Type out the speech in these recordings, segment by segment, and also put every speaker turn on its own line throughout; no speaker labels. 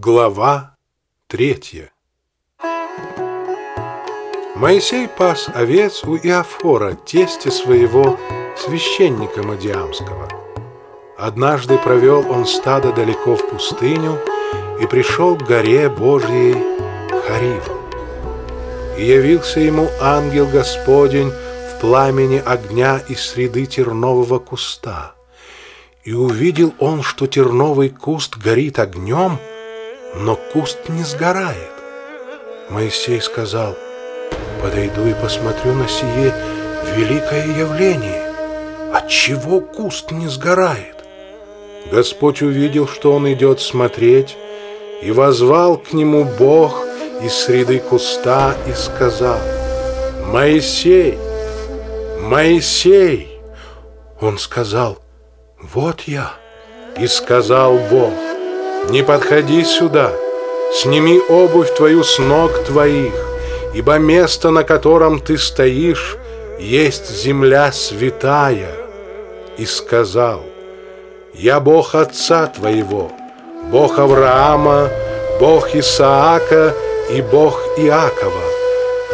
Глава третья Моисей пас овец у Иофора, тестя своего, священника Мадиамского. Однажды провел он стадо далеко в пустыню и пришел к горе Божьей Харивом. И явился ему ангел Господень в пламени огня из среды тернового куста. И увидел он, что терновый куст горит огнем — но куст не сгорает. Моисей сказал, подойду и посмотрю на сие великое явление. Отчего куст не сгорает? Господь увидел, что он идет смотреть, и возвал к нему Бог из среды куста и сказал, «Моисей! Моисей!» Он сказал, «Вот я!» И сказал Бог, не подходи сюда, сними обувь твою с ног твоих, ибо место, на котором ты стоишь, есть земля святая. И сказал, я Бог отца твоего, Бог Авраама, Бог Исаака и Бог Иакова.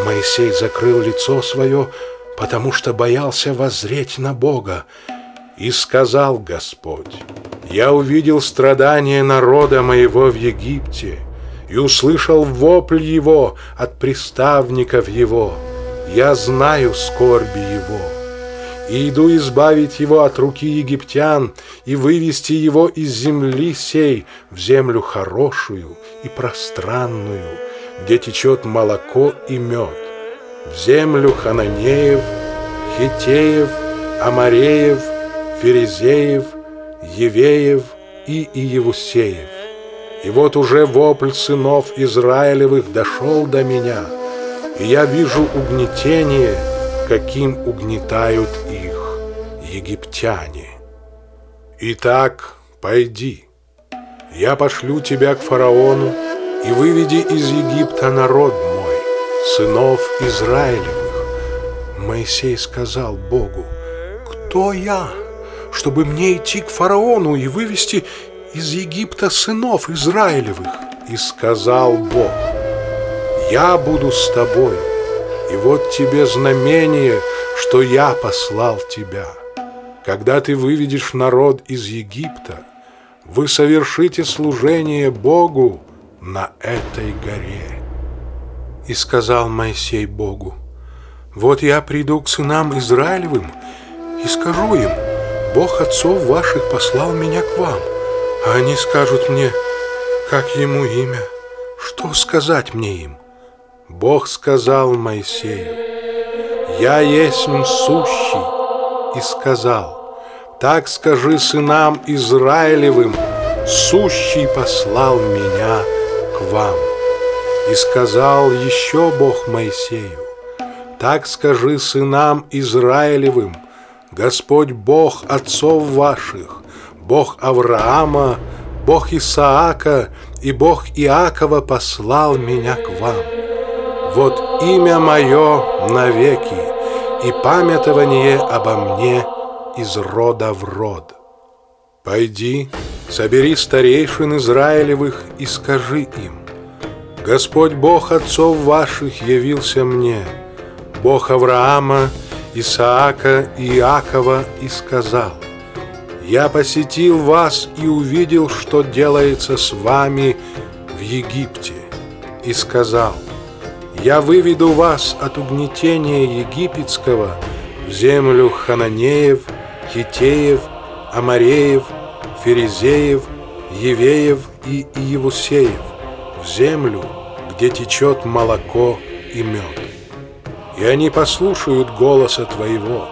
Моисей закрыл лицо свое, потому что боялся воззреть на Бога. И сказал Господь, я увидел страдания народа моего в Египте и услышал вопль его от приставников его. Я знаю скорби его и иду избавить его от руки египтян и вывести его из земли сей в землю хорошую и пространную, где течет молоко и мед, в землю хананеев, хитеев, амареев, ферезеев, Евеев и Иевусеев. И вот уже вопль сынов Израилевых дошел до меня, и я вижу угнетение, каким угнетают их египтяне. Итак, пойди, я пошлю тебя к фараону, и выведи из Египта народ мой, сынов Израилевых. Моисей сказал Богу, кто я? Чтобы мне идти к фараону и вывести из Египта сынов Израилевых. И сказал Бог, я буду с тобой, и вот тебе знамение, что я послал тебя. Когда ты выведешь народ из Египта, вы совершите служение Богу на этой горе. И сказал Моисей Богу, вот я приду к сынам Израилевым и скажу им, Бог отцов ваших послал меня к вам, а они скажут мне, как ему имя, что сказать мне им? Бог сказал Моисею, «Я есть сущий», и сказал, «Так скажи сынам Израилевым, сущий послал меня к вам». И сказал еще Бог Моисею, «Так скажи сынам Израилевым, Господь Бог отцов ваших, Бог Авраама, Бог Исаака и Бог Иакова послал меня к вам. Вот имя мое навеки, и памятование обо мне из рода в род. Пойди, собери старейшин Израилевых и скажи им, Господь Бог отцов ваших явился мне, Бог Авраама, Исаака и Иакова и сказал, «Я посетил вас и увидел, что делается с вами в Египте, и сказал, «Я выведу вас от угнетения египетского в землю Хананеев, Хитеев, Амареев, Ферезеев, Евеев и Иевусеев, в землю, где течет молоко и мед» и они послушают голоса твоего,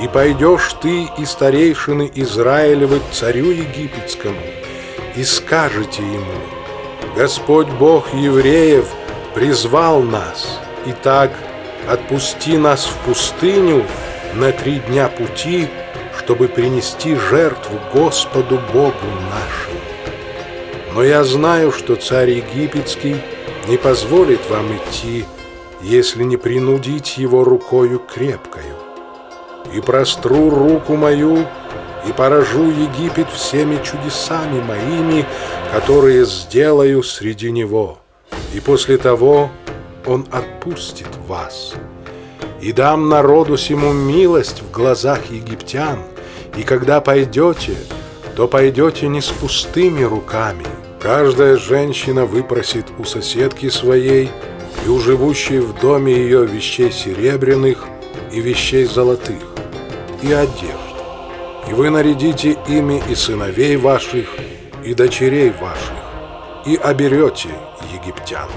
и пойдешь ты и старейшины Израилевы к царю египетскому, и скажете ему, Господь Бог евреев призвал нас, и так отпусти нас в пустыню на три дня пути, чтобы принести жертву Господу Богу нашему. Но я знаю, что царь египетский не позволит вам идти если не принудить его рукою крепкою. И простру руку мою, и поражу Египет всеми чудесами моими, которые сделаю среди него. И после того он отпустит вас. И дам народу сему милость в глазах египтян, и когда пойдете, то пойдете не с пустыми руками. Каждая женщина выпросит у соседки своей и у живущей в доме ее вещей серебряных и вещей золотых, и одежд. И вы нарядите ими и сыновей ваших, и дочерей ваших, и оберете египтян.